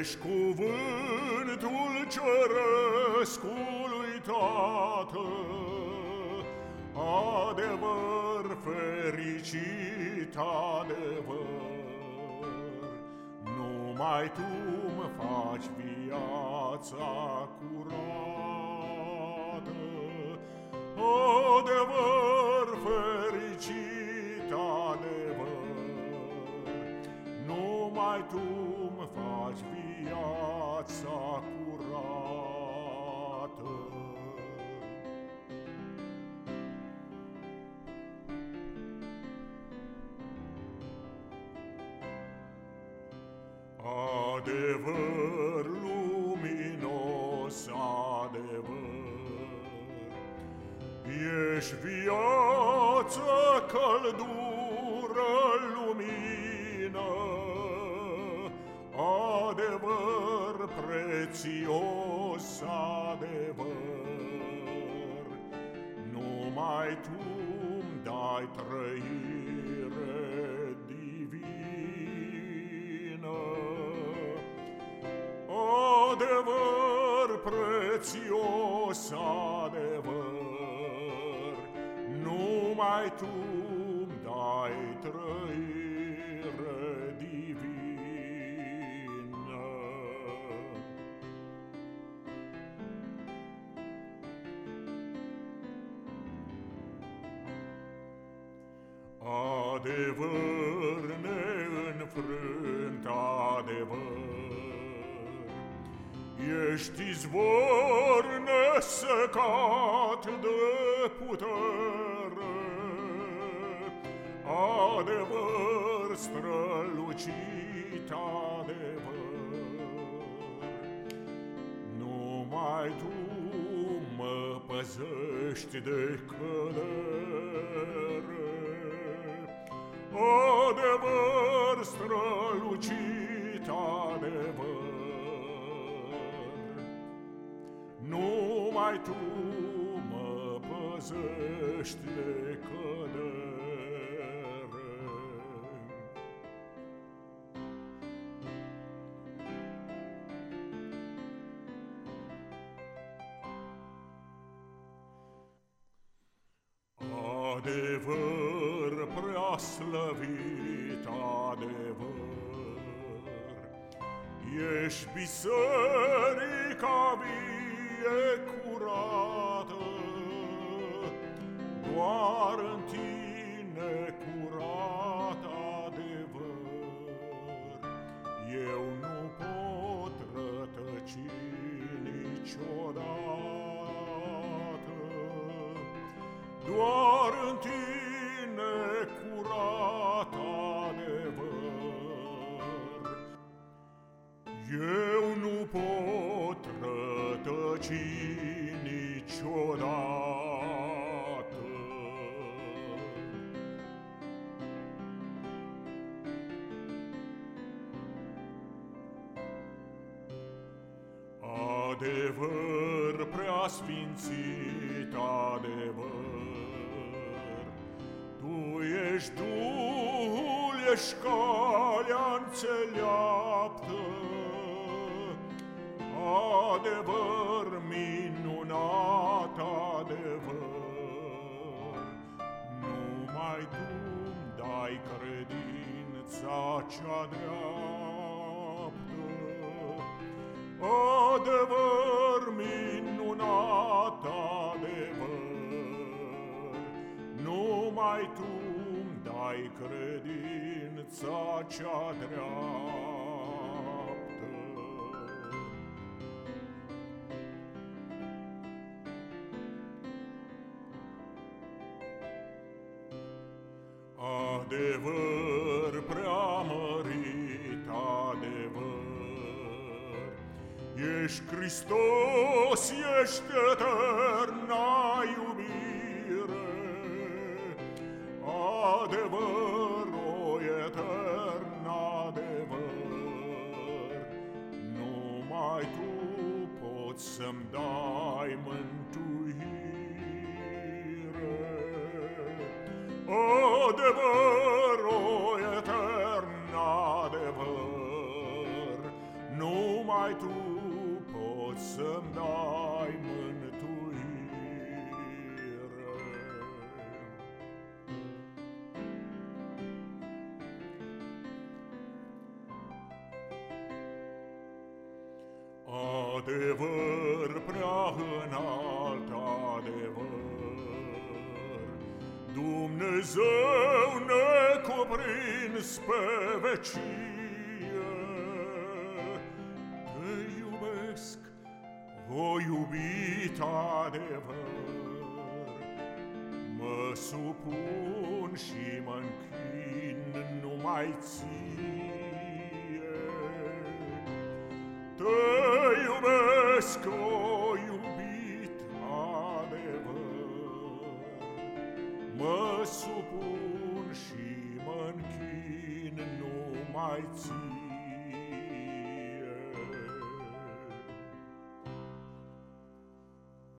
Ești cuvântul cerescului Tată, Adevăr fericit, adevăr. Numai Tu mă faci viața curată, Adevăr fericit, adevăr. Numai Tu Adevăr luminos, adevăr, Ești viață, căldură, lumină, Adevăr prețios, adevăr, Numai Tu-mi dai trăire prețios, adevăr, numai tu dai trăire divină. Adevăr neînfrânt, adevăr, Ești izvor nesecat de putere, Adevăr strălucit, adevăr. Numai Tu mă păzești de cădere, Adevăr strălucit, adevăr. Numai Tu mă păzești de cădere. Adevăr prea slăvit, adevăr, Ești biserica vie, e curată, doar în tine curat adevăr. Eu nu pot rătăci niciodată, doar în tine curat adevăr. Eu nu pot rătăci niciodată. Adevăr preasfințit, adevăr, Tu ești Duhul, ești calea înțeleaptă, adevăr minunat, adevăr. Numai Tu dai credința cea dreaptă, adevăr minunat, adevăr. Numai Tu dai credința cea dreaptă. Adevăr preamărit, adevăr, Ești Hristos, ești eterna iubire, Adevăr, o etern adevăr, Numai Tu poți să-mi dai mântuire, Adevăr, Adevăr prea înalt adevăr, Dumnezeu necuprins pe vecie, Te iubesc, o iubit adevăr, Mă supun și mă închin numai ție. Iubesc, o iubit adevăr, Mă supun și mă închin numai ție.